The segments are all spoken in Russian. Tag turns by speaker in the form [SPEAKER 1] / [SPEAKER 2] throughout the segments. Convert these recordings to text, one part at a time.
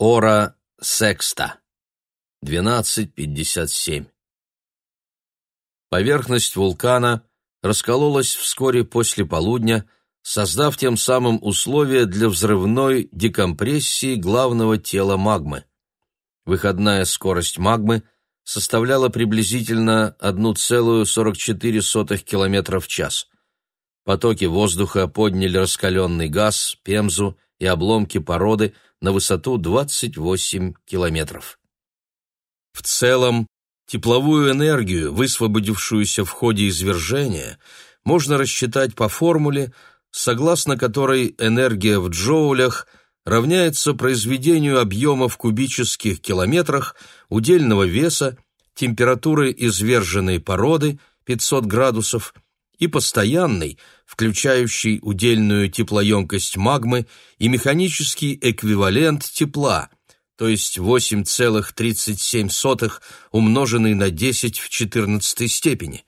[SPEAKER 1] Ора секста. 12.57. Поверхность вулкана раскололась вскоре после полудня, создав тем самым условия для взрывной декомпрессии главного тела магмы. Выходная скорость магмы составляла приблизительно 1,44 км в час. Потоки воздуха подняли раскаленный газ, пемзу и обломки породы на высоту 28 километров. В целом, тепловую энергию, высвободившуюся в ходе извержения, можно рассчитать по формуле, согласно которой энергия в джоулях равняется произведению объема в кубических километрах удельного веса, температуры изверженной породы 500 градусов и постоянной, включающей удельную теплоемкость магмы и механический эквивалент тепла, то есть 8,37 умноженный на 10 в 14 степени.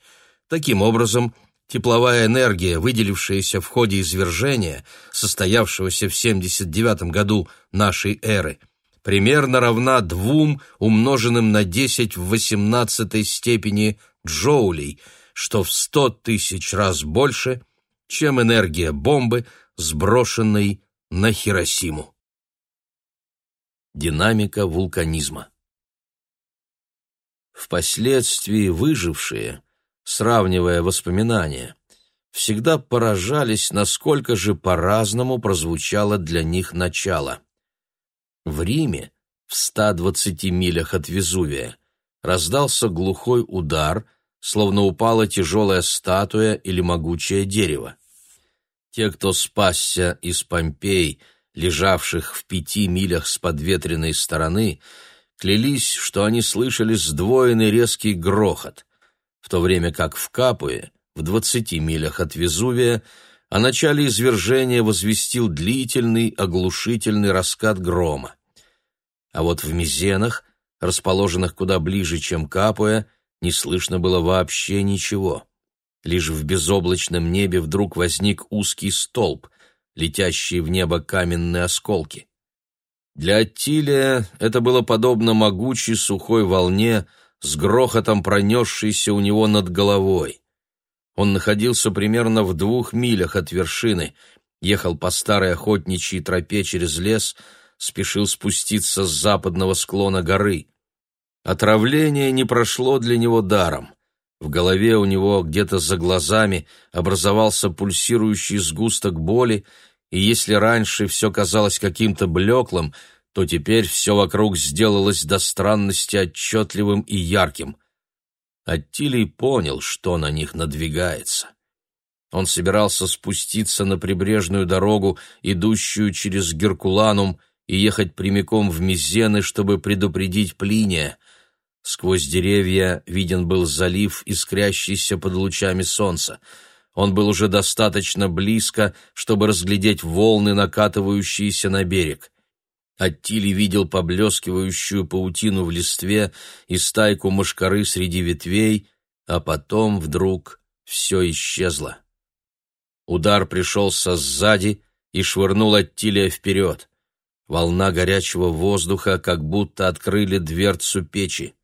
[SPEAKER 1] Таким образом, тепловая энергия, выделившаяся в ходе извержения, состоявшегося в 79 году нашей эры, примерно равна двум умноженным на 10 в 18 степени джоулей, что в 100 тысяч раз больше, чем энергия бомбы, сброшенной на Хиросиму. Динамика вулканизма. Впоследствии выжившие, сравнивая воспоминания, всегда поражались, насколько же по-разному прозвучало для них начало. В Риме, в 120 милях от Везувия, раздался глухой удар, словно упала тяжелая статуя или могучее дерево. Те, кто спасся из Помпей, лежавших в пяти милях с подветренной стороны, клялись, что они слышали сдвоенный резкий грохот, в то время как в Капуе, в двадцати милях от Везувия, о начале извержения возвестил длительный оглушительный раскат грома. А вот в Мизенах, расположенных куда ближе, чем Капуя, не слышно было вообще ничего. Лишь в безоблачном небе вдруг возник узкий столб — летящие в небо каменные осколки. Для Аттилия это было подобно могучей сухой волне, с грохотом пронесшейся у него над головой. Он находился примерно в двух милях от вершины, ехал по старой охотничьей тропе через лес, спешил спуститься с западного склона горы. Отравление не прошло для него даром. В голове у него где-то за глазами образовался пульсирующий сгусток боли, и если раньше все казалось каким-то блеклым, то теперь все вокруг сделалось до странности отчетливым и ярким. Аттилий понял, что на них надвигается. Он собирался спуститься на прибрежную дорогу, идущую через Геркуланум, и ехать прямиком в Мизены, чтобы предупредить Плиния — Сквозь деревья виден был залив, искрящийся под лучами солнца. Он был уже достаточно близко, чтобы разглядеть волны, накатывающиеся на берег. Аттили видел поблескивающую паутину в листве и стайку мошкары среди ветвей, а потом вдруг все исчезло. Удар пришелся сзади и швырнул Аттилия вперед. Волна горячего воздуха как будто открыли дверцу печи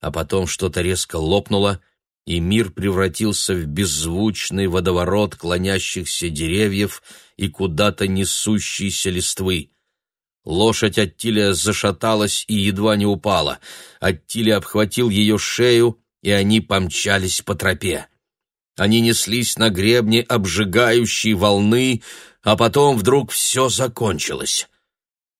[SPEAKER 1] а потом что-то резко лопнуло, и мир превратился в беззвучный водоворот клонящихся деревьев и куда-то несущейся листвы. Лошадь Аттилия зашаталась и едва не упала. Аттилия обхватил ее шею, и они помчались по тропе. Они неслись на гребне обжигающей волны, а потом вдруг все закончилось.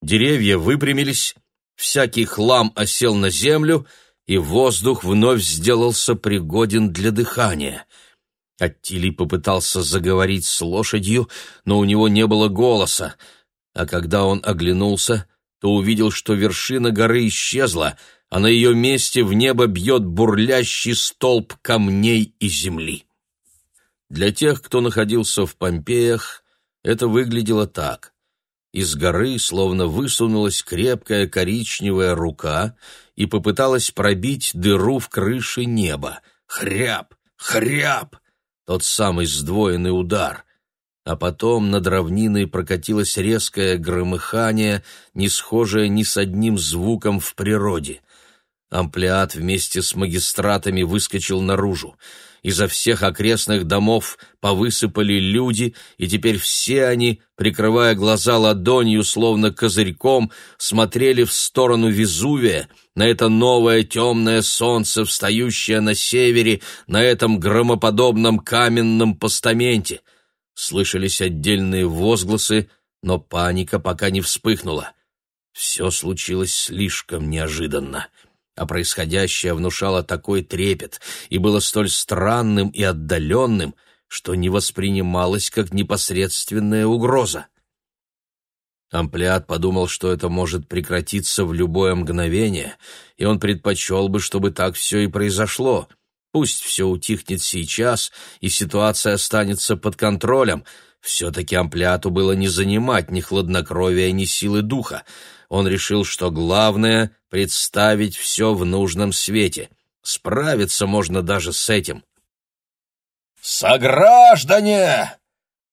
[SPEAKER 1] Деревья выпрямились, всякий хлам осел на землю — и воздух вновь сделался пригоден для дыхания. Аттилий попытался заговорить с лошадью, но у него не было голоса, а когда он оглянулся, то увидел, что вершина горы исчезла, а на ее месте в небо бьет бурлящий столб камней и земли. Для тех, кто находился в Помпеях, это выглядело так. Из горы словно высунулась крепкая коричневая рука и попыталась пробить дыру в крыше неба. Хряб! Хряб! Тот самый сдвоенный удар. а потом над равниной прокатилось резкое громыхание, не схожее ни с одним звуком в природе. Амплиат вместе с магистратами выскочил наружу. Изо всех окрестных домов повысыпали люди, и теперь все они, прикрывая глаза ладонью, словно козырьком, смотрели в сторону Везувия, на это новое темное солнце, встающее на севере, на этом громоподобном каменном постаменте. Слышались отдельные возгласы, но паника пока не вспыхнула. Все случилось слишком неожиданно а происходящее внушало такой трепет и было столь странным и отдаленным, что не воспринималось как непосредственная угроза. Амплиат подумал, что это может прекратиться в любое мгновение, и он предпочел бы, чтобы так все и произошло. Пусть все утихнет сейчас, и ситуация останется под контролем. Все-таки Амплиату было не занимать ни хладнокровия, ни силы духа он решил, что главное — представить все в нужном свете. Справиться можно даже с этим.
[SPEAKER 2] «Сограждане!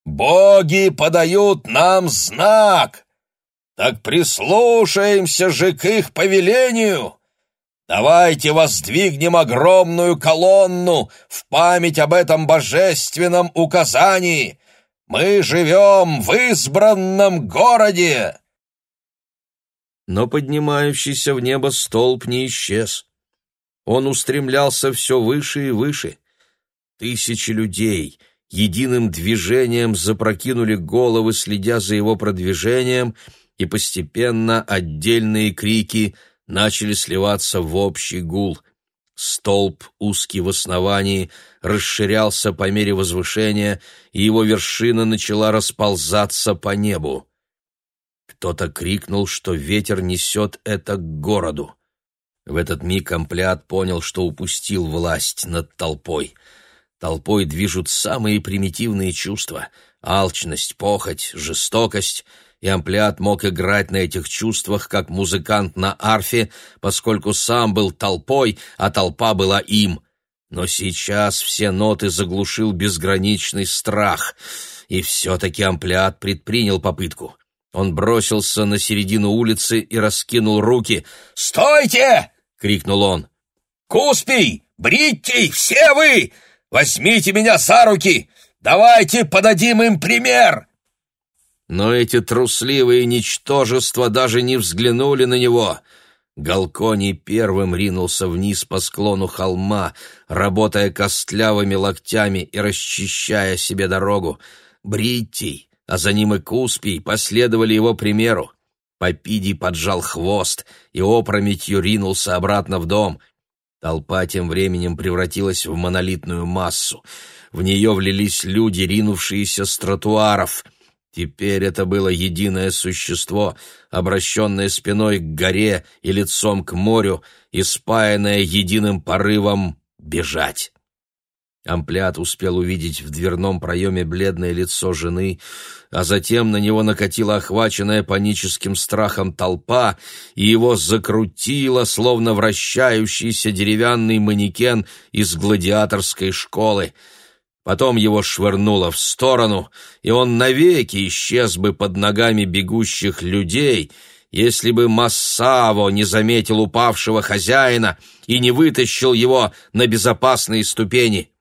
[SPEAKER 2] Боги подают нам знак! Так прислушаемся же к их повелению!» Давайте воздвигнем огромную колонну в память об этом божественном указании. Мы живем в избранном городе
[SPEAKER 1] но поднимающийся в небо столб не исчез. Он устремлялся все выше и выше. Тысячи людей единым движением запрокинули головы, следя за его продвижением, и постепенно отдельные крики начали сливаться в общий гул. Столб, узкий в основании, расширялся по мере возвышения, и его вершина начала расползаться по небу. Кто-то крикнул, что ветер несет это к городу. В этот миг Амплиат понял, что упустил власть над толпой. Толпой движут самые примитивные чувства — алчность, похоть, жестокость — и Амплиат мог играть на этих чувствах, как музыкант на арфе, поскольку сам был толпой, а толпа была им. Но сейчас все ноты заглушил безграничный страх, и все-таки Амплиат предпринял попытку. Он бросился на середину улицы и раскинул руки.
[SPEAKER 2] «Стойте!» — крикнул он. «Куспий! Бриттей! Все вы! Возьмите меня за руки! Давайте подадим им пример!»
[SPEAKER 1] Но эти трусливые ничтожества даже не взглянули на него. Галконий первым ринулся вниз по склону холма, работая костлявыми локтями и расчищая себе дорогу. Бриттий, а за ним и Куспий последовали его примеру. Попидий поджал хвост и опрометью ринулся обратно в дом. Толпа тем временем превратилась в монолитную массу. В нее влились люди, ринувшиеся с тротуаров. Теперь это было единое существо, обращенное спиной к горе и лицом к морю, и спаянное единым порывом бежать. Амплиат успел увидеть в дверном проеме бледное лицо жены, а затем на него накатила охваченная паническим страхом толпа, и его закрутило, словно вращающийся деревянный манекен из гладиаторской школы. Потом его швырнуло в сторону, и он навеки исчез бы под ногами бегущих людей, если бы Массаво не заметил упавшего хозяина и не вытащил его на безопасные ступени.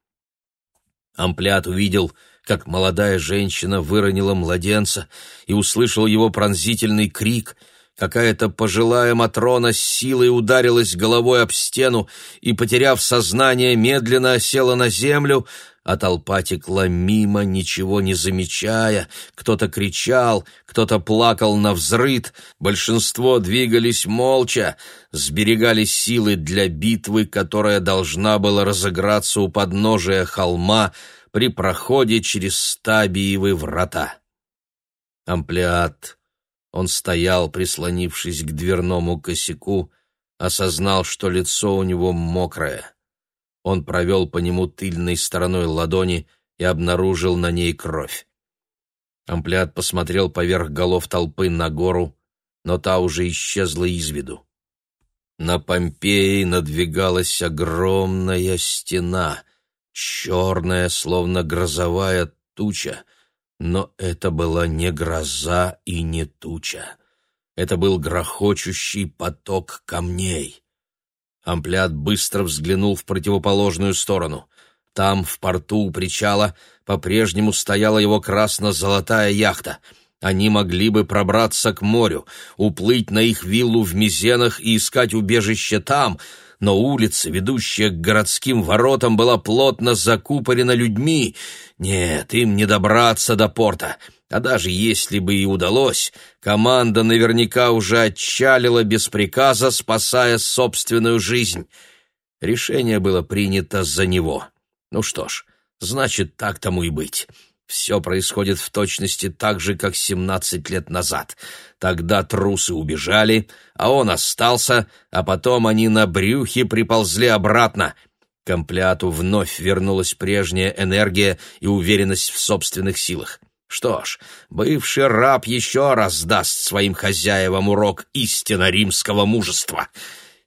[SPEAKER 1] Амплиат увидел, как молодая женщина выронила младенца и услышал его пронзительный крик. Какая-то пожилая Матрона с силой ударилась головой об стену и, потеряв сознание, медленно осела на землю, а толпа текла мимо, ничего не замечая. Кто-то кричал, кто-то плакал на взрыд, большинство двигались молча, сберегали силы для битвы, которая должна была разыграться у подножия холма при проходе через стабиевы врата. Амплиат. Он стоял, прислонившись к дверному косяку, осознал, что лицо у него мокрое. Он провел по нему тыльной стороной ладони и обнаружил на ней кровь. Амплиат посмотрел поверх голов толпы на гору, но та уже исчезла из виду. На Помпеи надвигалась огромная стена, черная, словно грозовая туча, Но это была не гроза и не туча. Это был грохочущий поток камней. Амплиат быстро взглянул в противоположную сторону. Там, в порту у причала, по-прежнему стояла его красно-золотая яхта. Они могли бы пробраться к морю, уплыть на их виллу в Мизенах и искать убежище там, но улица, ведущая к городским воротам, была плотно закупорена людьми. Нет, им не добраться до порта. А даже если бы и удалось, команда наверняка уже отчалила без приказа, спасая собственную жизнь. Решение было принято за него. Ну что ж, значит, так тому и быть. Все происходит в точности так же, как семнадцать лет назад. Тогда трусы убежали, а он остался, а потом они на брюхе приползли обратно. К Компляту вновь вернулась прежняя энергия и уверенность в собственных силах. Что ж, бывший раб еще раз даст своим хозяевам урок истинно римского мужества.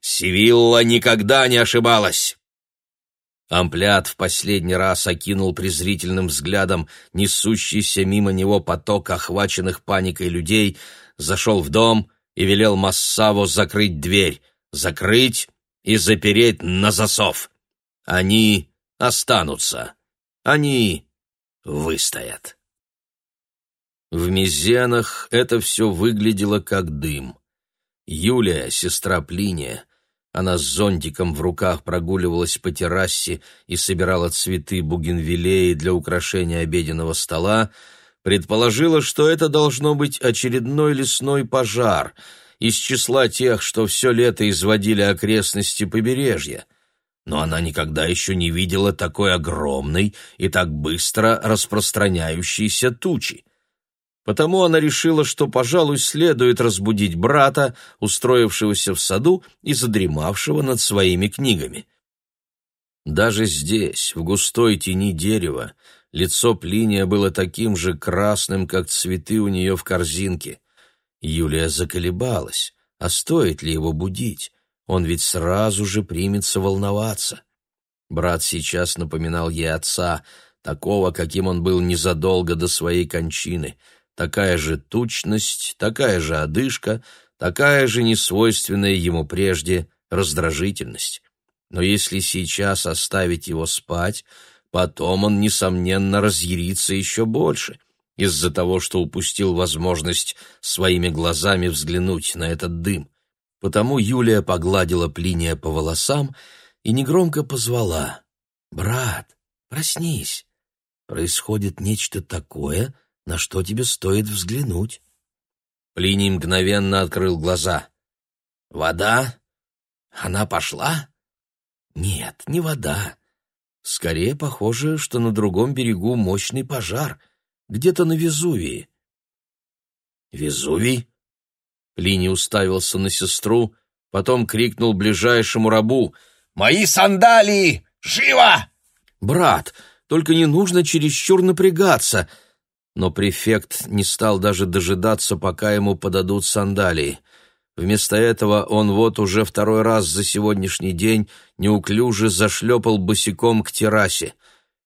[SPEAKER 1] Сивилла никогда не ошибалась. Амплят в последний раз окинул презрительным взглядом несущийся мимо него поток охваченных паникой людей, зашел в дом и велел Массаву закрыть дверь, закрыть и запереть на засов. Они останутся, они выстоят. В Мизенах это все выглядело как дым. Юлия, сестра Плиния, она с зонтиком в руках прогуливалась по террасе и собирала цветы бугенвиллеи для украшения обеденного стола, предположила, что это должно быть очередной лесной пожар из числа тех, что все лето изводили окрестности побережья. Но она никогда еще не видела такой огромной и так быстро распространяющейся тучи. Потому она решила, что, пожалуй, следует разбудить брата, устроившегося в саду и задремавшего над своими книгами. Даже здесь, в густой тени дерева, лицо Плиния было таким же красным, как цветы у нее в корзинке. Юлия заколебалась, а стоит ли его будить? Он ведь сразу же примется волноваться. Брат сейчас напоминал ей отца, такого, каким он был незадолго до своей кончины — Такая же тучность, такая же одышка, такая же несвойственная ему прежде раздражительность. Но если сейчас оставить его спать, потом он, несомненно, разъярится еще больше из-за того, что упустил возможность своими глазами взглянуть на этот дым. Потому Юлия погладила Плиния по волосам и негромко позвала. «Брат, проснись! Происходит нечто такое, — на что тебе стоит взглянуть. Плиний мгновенно открыл глаза. «Вода? Она пошла?» «Нет, не вода. Скорее похоже, что на другом берегу мощный пожар, где-то на Везувии». «Везувий?» Плиний уставился на сестру, потом крикнул ближайшему рабу. «Мои сандалии! Живо!» «Брат, только не нужно чересчур напрягаться!» Но префект не стал даже дожидаться, пока ему подадут сандалии. Вместо этого он вот уже второй раз за сегодняшний день неуклюже зашлепал босиком к террасе.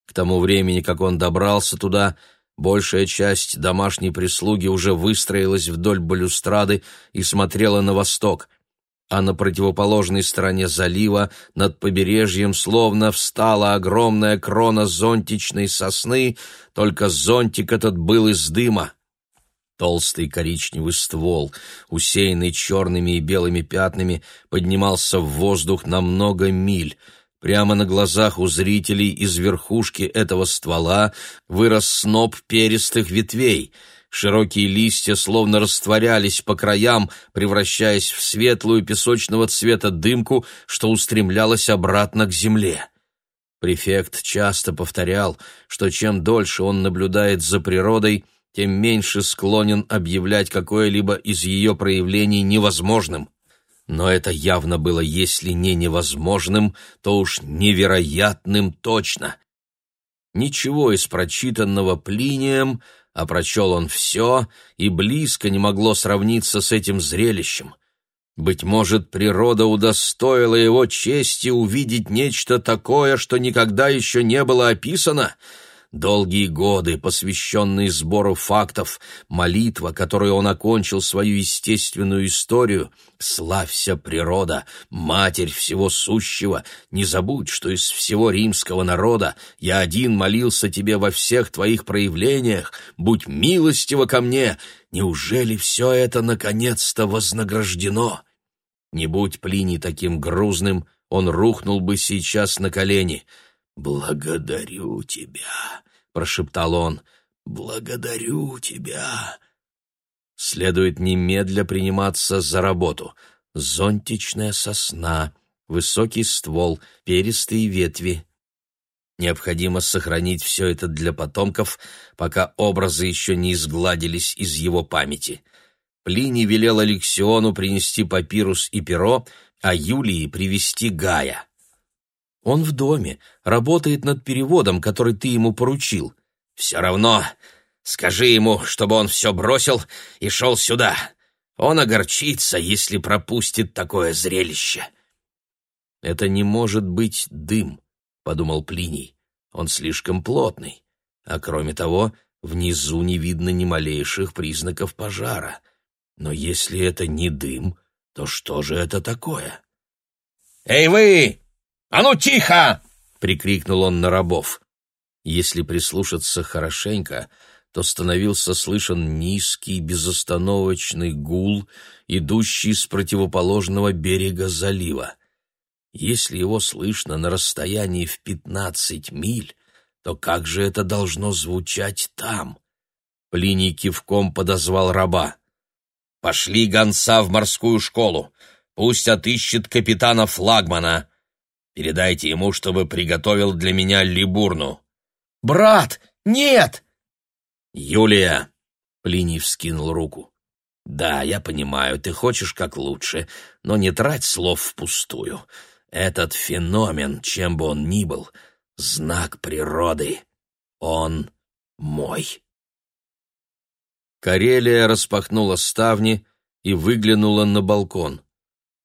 [SPEAKER 1] К тому времени, как он добрался туда, большая часть домашней прислуги уже выстроилась вдоль балюстрады и смотрела на восток — а на противоположной стороне залива над побережьем словно встала огромная крона зонтичной сосны, только зонтик этот был из дыма. Толстый коричневый ствол, усеянный черными и белыми пятнами, поднимался в воздух на много миль. Прямо на глазах у зрителей из верхушки этого ствола вырос сноп перистых ветвей — Широкие листья словно растворялись по краям, превращаясь в светлую песочного цвета дымку, что устремлялась обратно к земле. Префект часто повторял, что чем дольше он наблюдает за природой, тем меньше склонен объявлять какое-либо из ее проявлений невозможным. Но это явно было, если не невозможным, то уж невероятным точно. Ничего из прочитанного Плинием а прочел он все, и близко не могло сравниться с этим зрелищем. Быть может, природа удостоила его чести увидеть нечто такое, что никогда еще не было описано, долгие годы, посвященные сбору фактов, молитва, которой он окончил свою естественную историю. Славься, природа, матерь всего сущего, не забудь, что из всего римского народа я один молился тебе во всех твоих проявлениях, будь милостива ко мне, неужели все это наконец-то вознаграждено? Не будь Плиний таким грузным, он рухнул бы сейчас на колени. «Благодарю тебя», — прошептал он, — «благодарю тебя». Следует немедля приниматься за работу. Зонтичная сосна, высокий ствол, перистые ветви. Необходимо сохранить все это для потомков, пока образы еще не изгладились из его памяти. Плиний велел Алексиону принести папирус и перо, а Юлии привести Гая. Он в доме, работает над переводом, который ты ему поручил. Все равно скажи ему, чтобы он все бросил и шел сюда. Он огорчится, если пропустит такое зрелище. Это не может быть дым, подумал Плиний. Он слишком плотный, а кроме того, внизу не видно ни малейших признаков пожара. Но если это не дым, то что же это такое?
[SPEAKER 2] «Эй вы! А ну тихо!» — прикрикнул он на рабов.
[SPEAKER 1] Если прислушаться хорошенько, то становился слышен низкий безостановочный гул, идущий с противоположного берега залива. Если его слышно на расстоянии в пятнадцать миль, то как же это должно звучать там? Плиний кивком подозвал раба.
[SPEAKER 2] Пошли гонца в морскую школу. Пусть отыщет капитана флагмана. Передайте ему, чтобы приготовил для меня либурну.
[SPEAKER 3] Брат, нет!
[SPEAKER 1] Юлия, Плиний вскинул руку. Да, я понимаю, ты хочешь как лучше, но не трать слов впустую. Этот феномен, чем бы он ни был, знак природы. Он мой. Карелия распахнула ставни и выглянула на балкон.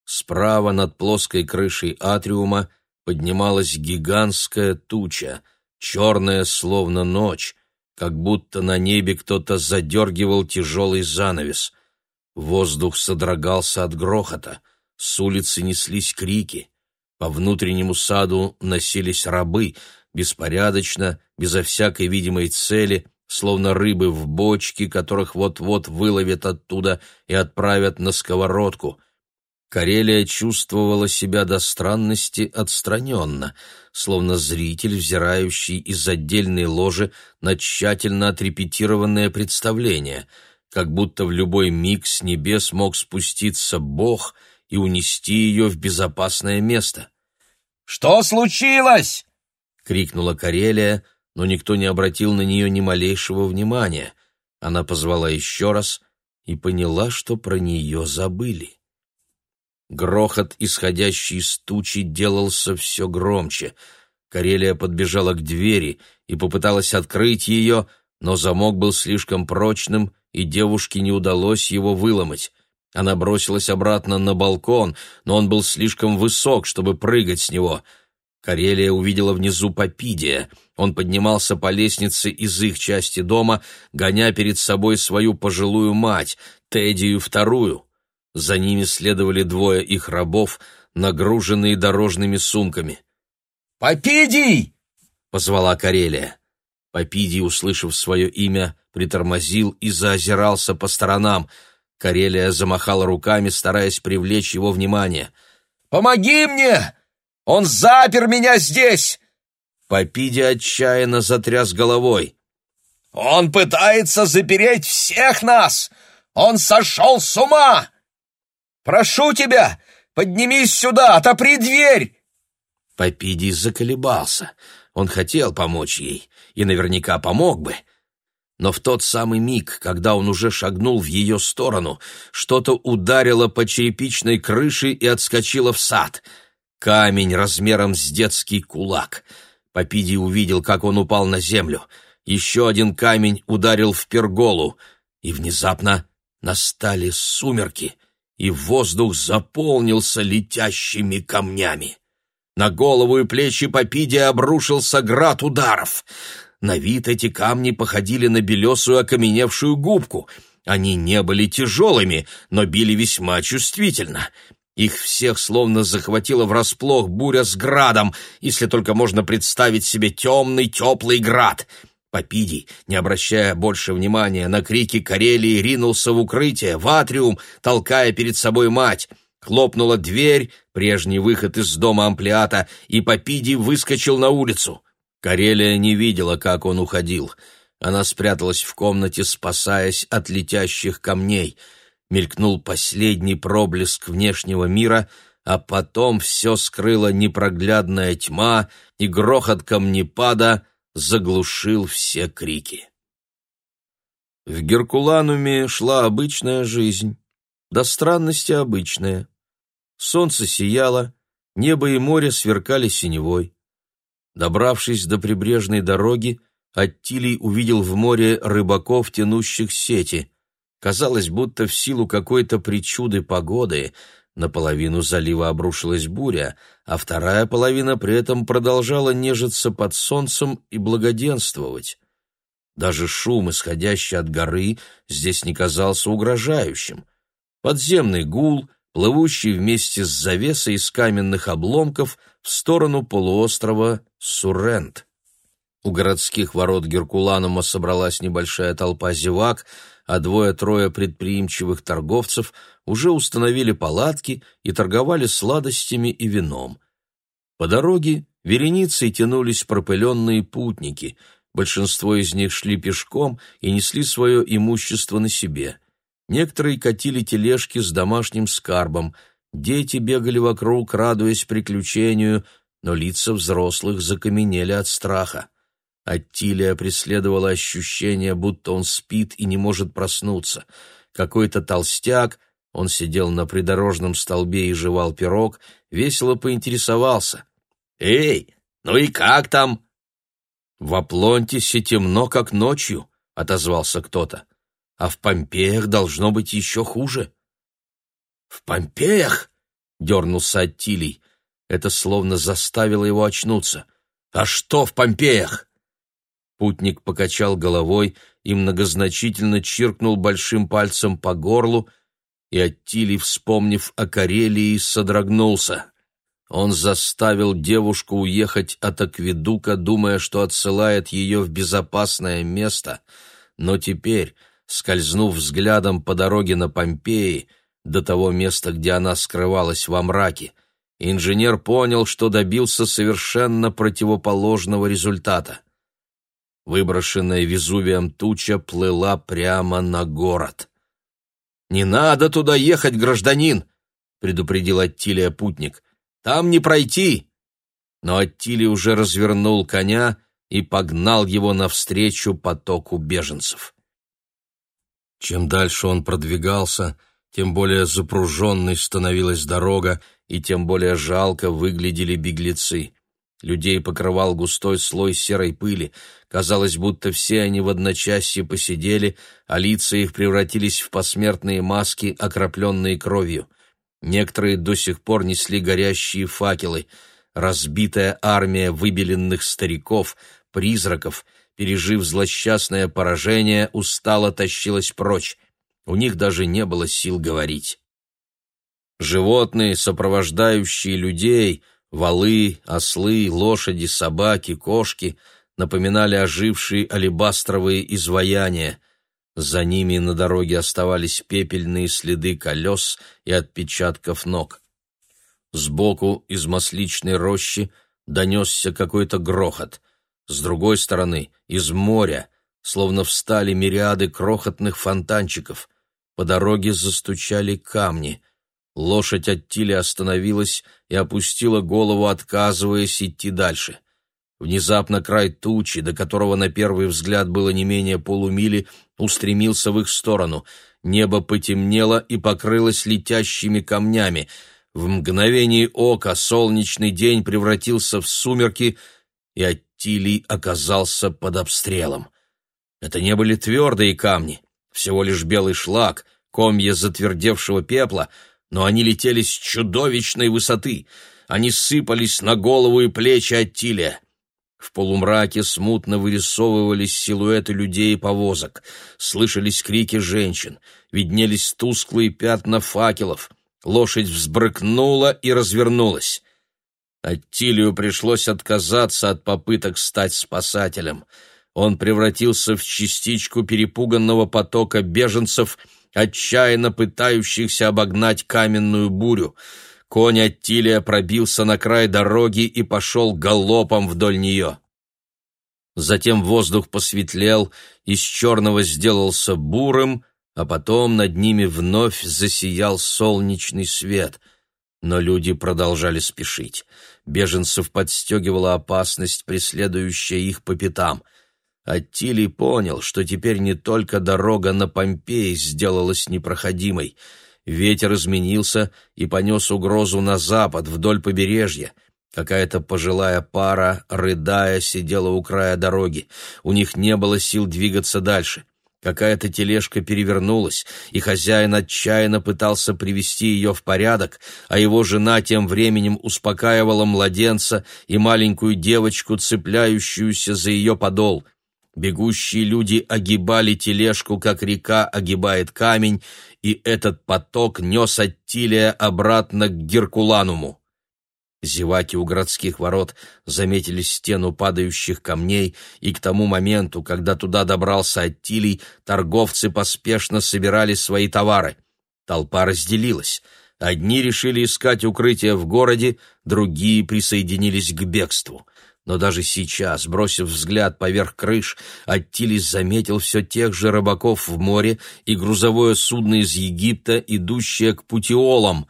[SPEAKER 1] Справа над плоской крышей атриума поднималась гигантская туча, черная словно ночь, как будто на небе кто-то задергивал тяжелый занавес. Воздух содрогался от грохота, с улицы неслись крики. По внутреннему саду носились рабы, беспорядочно, безо всякой видимой цели — словно рыбы в бочке, которых вот-вот выловят оттуда и отправят на сковородку. Карелия чувствовала себя до странности отстраненно, словно зритель, взирающий из отдельной ложи на тщательно отрепетированное представление, как будто в любой миг с небес мог спуститься Бог и унести ее в безопасное место.
[SPEAKER 2] «Что случилось?»
[SPEAKER 1] — крикнула Карелия — но никто не обратил на нее ни малейшего внимания. Она позвала еще раз и поняла, что про нее забыли. Грохот, исходящий из тучи, делался все громче. Карелия подбежала к двери и попыталась открыть ее, но замок был слишком прочным, и девушке не удалось его выломать. Она бросилась обратно на балкон, но он был слишком высок, чтобы прыгать с него — Карелия увидела внизу Попидия. Он поднимался по лестнице из их части дома, гоня перед собой свою пожилую мать, Тедию вторую. За ними следовали двое их рабов, нагруженные дорожными сумками.
[SPEAKER 2] «Попидий!» — позвала Карелия.
[SPEAKER 1] Попидий, услышав свое имя, притормозил и заозирался по сторонам. Карелия замахала руками, стараясь привлечь его внимание.
[SPEAKER 2] «Помоги мне! Он запер меня здесь!»
[SPEAKER 1] Попиди отчаянно затряс головой.
[SPEAKER 2] «Он пытается запереть всех нас! Он сошел с ума! Прошу тебя, поднимись сюда, отопри дверь!»
[SPEAKER 1] Попиди заколебался. Он хотел помочь ей и наверняка помог бы. Но в тот самый миг, когда он уже шагнул в ее сторону, что-то ударило по черепичной крыше и отскочило в сад — Камень размером с детский кулак. Попиди увидел, как он упал на землю. Еще один камень ударил в перголу, и внезапно настали сумерки, и воздух заполнился летящими камнями. На голову и плечи Попиди обрушился град ударов. На вид эти камни походили на белесую окаменевшую губку. Они не были тяжелыми, но били весьма чувствительно. Их всех словно захватила врасплох буря с градом, если только можно представить себе темный теплый град. Попидий, не обращая больше внимания на крики Карелии, ринулся в укрытие, в атриум, толкая перед собой мать. Хлопнула дверь, прежний выход из дома амплиата, и Попидий выскочил на улицу. Карелия не видела, как он уходил. Она спряталась в комнате, спасаясь от летящих камней. Мелькнул последний проблеск внешнего мира, а потом все скрыла непроглядная тьма, и грохот камнепада заглушил все крики. В Геркулануме шла обычная жизнь, до странности обычная. Солнце сияло, небо и море сверкали синевой. Добравшись до прибрежной дороги, Аттилий увидел в море рыбаков, тянущих сети. Казалось, будто в силу какой-то причуды погоды наполовину залива обрушилась буря, а вторая половина при этом продолжала нежиться под солнцем и благоденствовать. Даже шум, исходящий от горы, здесь не казался угрожающим. Подземный гул, плывущий вместе с завесой из каменных обломков в сторону полуострова Суррент. У городских ворот Геркуланума собралась небольшая толпа зевак, а двое-трое предприимчивых торговцев уже установили палатки и торговали сладостями и вином. По дороге вереницей тянулись пропыленные путники, большинство из них шли пешком и несли свое имущество на себе. Некоторые катили тележки с домашним скарбом, дети бегали вокруг, радуясь приключению, но лица взрослых закаменели от страха. Аттилия преследовало ощущение, будто он спит и не может проснуться. Какой-то толстяк, он сидел на придорожном столбе и жевал пирог, весело поинтересовался. «Эй, ну и как там?» «В Аплонтисе темно, как ночью», — отозвался кто-то. «А в Помпеях должно быть еще хуже». «В Помпеях?» — дернулся Аттилий. Это словно заставило его очнуться. «А что в Помпеях?» Путник покачал головой и многозначительно чиркнул большим пальцем по горлу, и Аттилий, вспомнив о Карелии, содрогнулся. Он заставил девушку уехать от Акведука, думая, что отсылает ее в безопасное место, но теперь, скользнув взглядом по дороге на Помпеи, до того места, где она скрывалась во мраке, инженер понял, что добился совершенно противоположного результата. Выброшенная Везувием туча плыла прямо на город. «Не надо туда ехать, гражданин!» — предупредил Аттилия путник. «Там не пройти!» Но Аттилий уже развернул коня и погнал его навстречу потоку беженцев. Чем дальше он продвигался, тем более запруженной становилась дорога, и тем более жалко выглядели беглецы. Людей покрывал густой слой серой пыли. Казалось, будто все они в одночасье посидели, а лица их превратились в посмертные маски, окропленные кровью. Некоторые до сих пор несли горящие факелы. Разбитая армия выбеленных стариков, призраков, пережив злосчастное поражение, устало тащилась прочь. У них даже не было сил говорить. Животные, сопровождающие людей, валы, ослы, лошади, собаки, кошки, напоминали ожившие алебастровые изваяния. За ними на дороге оставались пепельные следы колес и отпечатков ног. Сбоку из масличной рощи донесся какой-то грохот. С другой стороны, из моря, словно встали мириады крохотных фонтанчиков — по дороге застучали камни. Лошадь Аттили остановилась и опустила голову, отказываясь идти дальше. Внезапно край тучи, до которого на первый взгляд было не менее полумили, устремился в их сторону. Небо потемнело и покрылось летящими камнями. В мгновение ока солнечный день превратился в сумерки, и Аттилий оказался под обстрелом. Это не были твердые камни всего лишь белый шлак, комья затвердевшего пепла, но они летели с чудовищной высоты. Они сыпались на голову и плечи Аттилия. В полумраке смутно вырисовывались силуэты людей и повозок, слышались крики женщин, виднелись тусклые пятна факелов. Лошадь взбрыкнула и развернулась. Аттилию пришлось отказаться от попыток стать спасателем. Он превратился в частичку перепуганного потока беженцев, отчаянно пытающихся обогнать каменную бурю. Конь Аттилия пробился на край дороги и пошел галопом вдоль нее. Затем воздух посветлел, из черного сделался бурым, а потом над ними вновь засиял солнечный свет. Но люди продолжали спешить. Беженцев подстегивала опасность, преследующая их по пятам. Аттилий понял, что теперь не только дорога на Помпеи сделалась непроходимой — Ветер изменился и понес угрозу на запад, вдоль побережья. Какая-то пожилая пара, рыдая, сидела у края дороги. У них не было сил двигаться дальше. Какая-то тележка перевернулась, и хозяин отчаянно пытался привести ее в порядок, а его жена тем временем успокаивала младенца и маленькую девочку, цепляющуюся за ее подол — Бегущие люди огибали тележку, как река огибает камень, и этот поток нес Аттилия обратно к Геркулануму. Зеваки у городских ворот заметили стену падающих камней, и к тому моменту, когда туда добрался Аттилий, торговцы поспешно собирали свои товары. Толпа разделилась. Одни решили искать укрытие в городе, другие присоединились к бегству но даже сейчас, бросив взгляд поверх крыш, Аттилис заметил все тех же рыбаков в море и грузовое судно из Египта, идущее к Путиолам.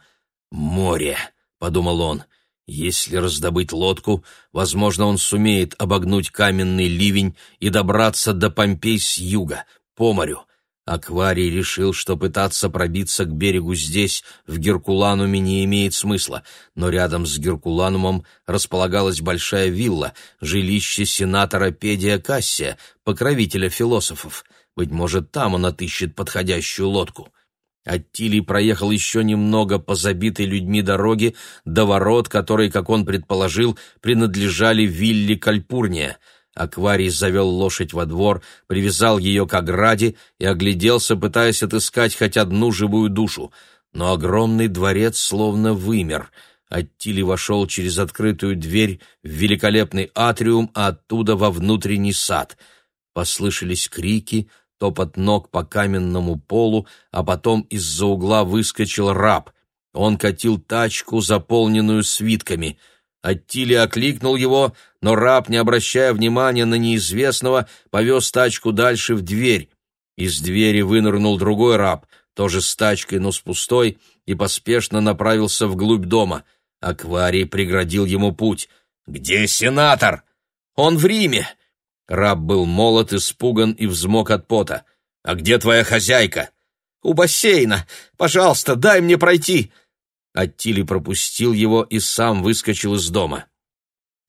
[SPEAKER 1] «Море», — подумал он, — «если раздобыть лодку, возможно, он сумеет обогнуть каменный ливень и добраться до Помпей с юга, по морю. Акварий решил, что пытаться пробиться к берегу здесь, в Геркулануме, не имеет смысла, но рядом с Геркуланумом располагалась большая вилла, жилище сенатора Педия Кассия, покровителя философов. Быть может, там он отыщет подходящую лодку. Аттилий проехал еще немного по забитой людьми дороге до ворот, которые, как он предположил, принадлежали вилле Кальпурния — Акварий завел лошадь во двор, привязал ее к ограде и огляделся, пытаясь отыскать хоть одну живую душу. Но огромный дворец словно вымер. Аттили вошел через открытую дверь в великолепный атриум, а оттуда во внутренний сад. Послышались крики, топот ног по каменному полу, а потом из-за угла выскочил раб. Он катил тачку, заполненную свитками — Аттили окликнул его, но раб, не обращая внимания на неизвестного, повез тачку дальше в дверь. Из двери вынырнул другой раб, тоже с тачкой, но с пустой, и поспешно направился вглубь дома. Акварий преградил ему путь. «Где сенатор?» «Он в Риме!» Раб был молод, испуган и взмок от пота. «А где твоя хозяйка?» «У бассейна. Пожалуйста, дай мне пройти!» Аттили пропустил его и сам выскочил из дома.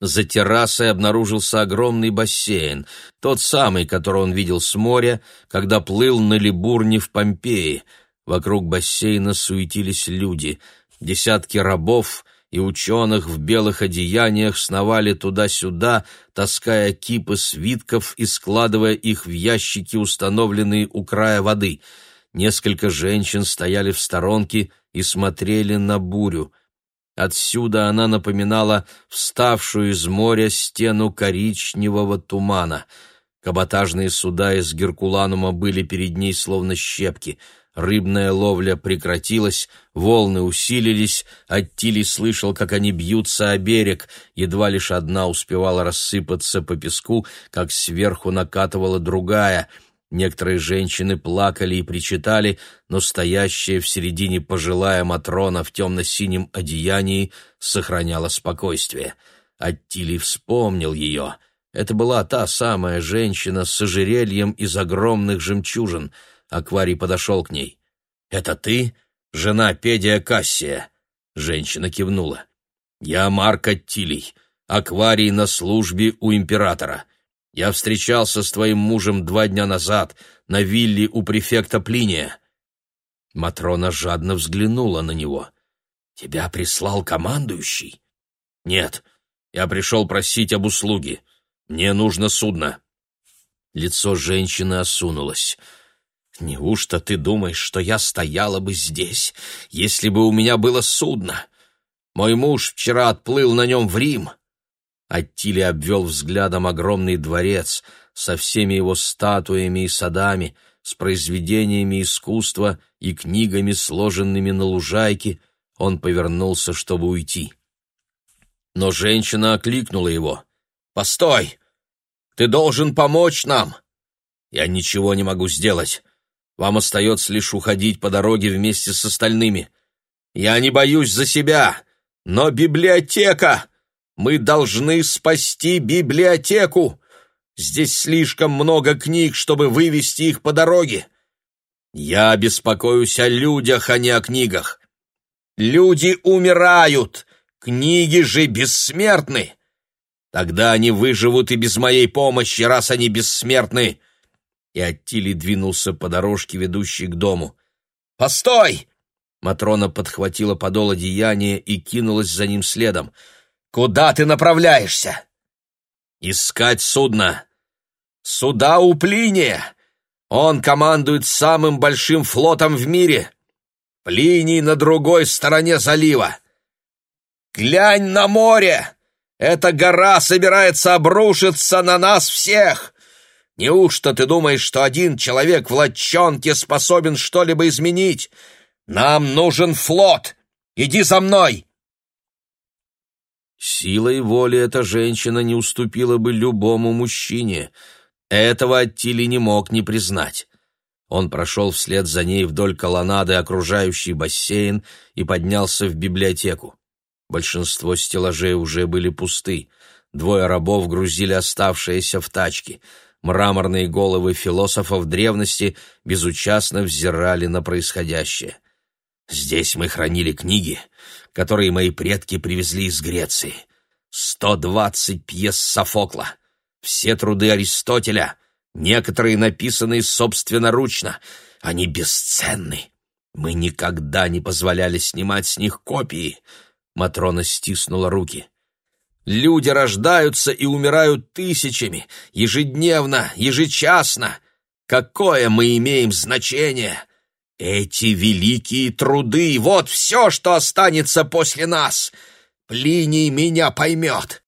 [SPEAKER 1] За террасой обнаружился огромный бассейн, тот самый, который он видел с моря, когда плыл на Либурне в Помпеи. Вокруг бассейна суетились люди. Десятки рабов и ученых в белых одеяниях сновали туда-сюда, таская кипы свитков и складывая их в ящики, установленные у края воды. Несколько женщин стояли в сторонке и смотрели на бурю. Отсюда она напоминала вставшую из моря стену коричневого тумана. Каботажные суда из Геркуланума были перед ней словно щепки. Рыбная ловля прекратилась, волны усилились, Аттили слышал, как они бьются о берег, едва лишь одна успевала рассыпаться по песку, как сверху накатывала другая — Некоторые женщины плакали и причитали, но стоящая в середине пожилая Матрона в темно-синем одеянии сохраняла спокойствие. Аттилий вспомнил ее. Это была та самая женщина с ожерельем из огромных жемчужин. Акварий подошел к ней. «Это ты, жена Педия Кассия?» Женщина кивнула. «Я Марк Аттилий, акварий на службе у императора. Я встречался с твоим мужем два дня назад на вилле у префекта Плиния». Матрона жадно взглянула на него. «Тебя прислал командующий?» «Нет, я пришел просить об услуге. Мне нужно судно». Лицо женщины осунулось. «Неужто ты думаешь, что я стояла бы здесь, если бы у меня было судно? Мой муж вчера отплыл на нем в Рим». Аттили обвел взглядом огромный дворец со всеми его статуями и садами, с произведениями искусства и книгами, сложенными на лужайке. Он повернулся, чтобы уйти. Но женщина окликнула его. «Постой! Ты должен помочь нам!» «Я ничего не могу сделать. Вам остается лишь уходить по дороге вместе с остальными. Я не боюсь за себя, но библиотека! Мы должны спасти библиотеку! Здесь слишком много книг, чтобы вывести их по дороге. Я беспокоюсь о людях, а не о книгах. Люди умирают, книги же бессмертны. Тогда они выживут и без моей помощи, раз они бессмертны и Аттили двинулся по дорожке, ведущей к дому. «Постой!» Матрона подхватила подол одеяния и кинулась за ним следом. «Куда ты направляешься?» «Искать судно. Суда у Плиния. Он командует самым большим флотом в мире. Плиний на другой стороне залива. Глянь на море! Эта гора собирается обрушиться на нас всех!» Неужто ты думаешь, что один человек в лодчонке способен что-либо изменить? Нам нужен флот! Иди за мной!» Силой воли эта женщина не уступила бы любому мужчине. Этого Аттили не мог не признать. Он прошел вслед за ней вдоль колоннады, окружающей бассейн, и поднялся в библиотеку. Большинство стеллажей уже были пусты. Двое рабов грузили оставшиеся в тачке — мраморные головы философов древности безучастно взирали на происходящее. Здесь мы хранили книги, которые мои предки привезли из Греции. Сто двадцать пьес Софокла, все труды Аристотеля, некоторые написанные собственноручно. Они бесценны. Мы никогда не позволяли снимать с них копии. Матрона стиснула руки. Люди рождаются и умирают тысячами, ежедневно, ежечасно. Какое мы имеем значение? Эти великие труды — вот все, что останется после нас. Плиний меня поймет.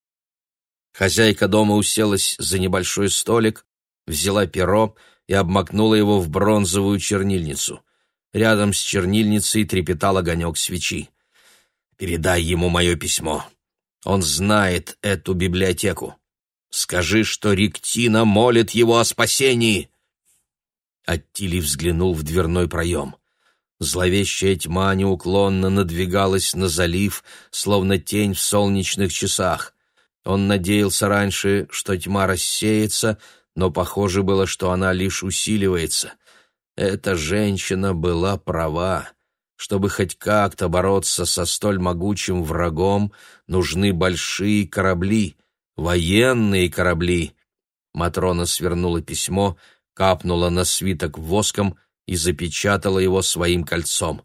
[SPEAKER 1] Хозяйка дома уселась за небольшой столик, взяла перо и обмакнула его в бронзовую чернильницу. Рядом с чернильницей трепетал огонек свечи. «Передай ему мое письмо. Он знает эту библиотеку. Скажи, что Ректина молит его о спасении. Аттили взглянул в дверной проем. Зловещая тьма неуклонно надвигалась на залив, словно тень в солнечных часах. Он надеялся раньше, что тьма рассеется, но похоже было, что она лишь усиливается. Эта женщина была права. Чтобы хоть как-то бороться со столь могучим врагом, нужны большие корабли, военные корабли. Матрона свернула письмо, капнула на свиток воском и запечатала его своим кольцом.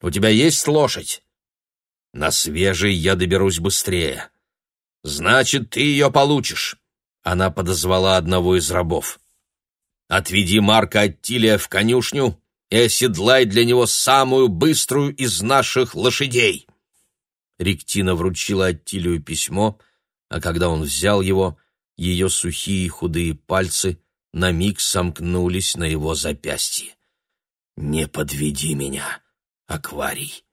[SPEAKER 1] «У тебя есть лошадь?» «На свежей я доберусь быстрее». «Значит, ты ее получишь», — она подозвала одного из рабов. «Отведи Марка Аттилия в конюшню и оседлай для него самую быструю из наших лошадей!» Ректина вручила Аттилию письмо, а когда он взял его, ее сухие худые пальцы на миг сомкнулись на его запястье. «Не подведи меня, акварий!»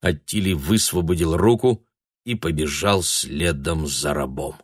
[SPEAKER 1] Аттилий высвободил руку и побежал следом за рабом.